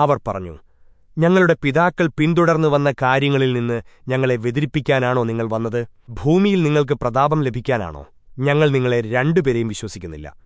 അവർ പറഞ്ഞു ഞങ്ങളുടെ പിതാക്കൾ പിന്തുടർന്നു വന്ന കാര്യങ്ങളിൽ നിന്ന് ഞങ്ങളെ വ്യതിരിപ്പിക്കാനാണോ നിങ്ങൾ വന്നത്? ഭൂമിയിൽ നിങ്ങൾക്ക് പ്രതാപം ലഭിക്കാനാണോ? ഞങ്ങൾ നിങ്ങളെ രണ്ടുപേരെയും വിശ്വസിക്കുന്നില്ല.